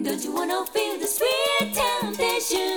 Don't you wanna feel the sweet temptation?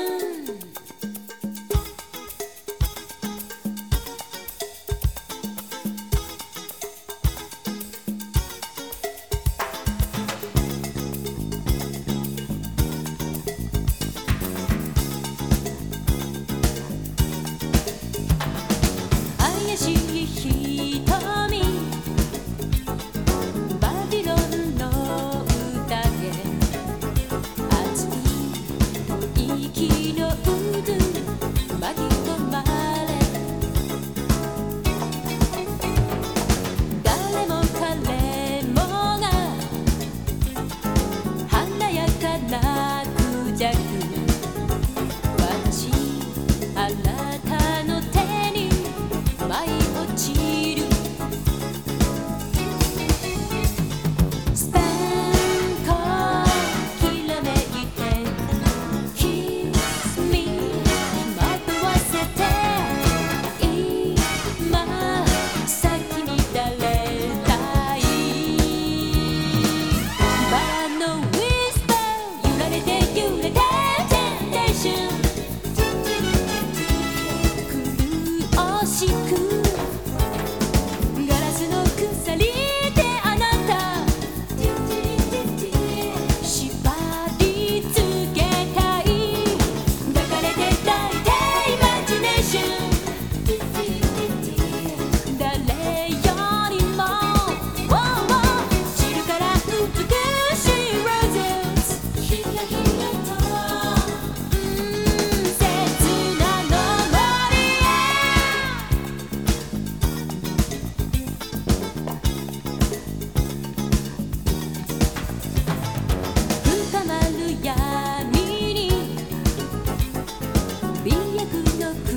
good enough.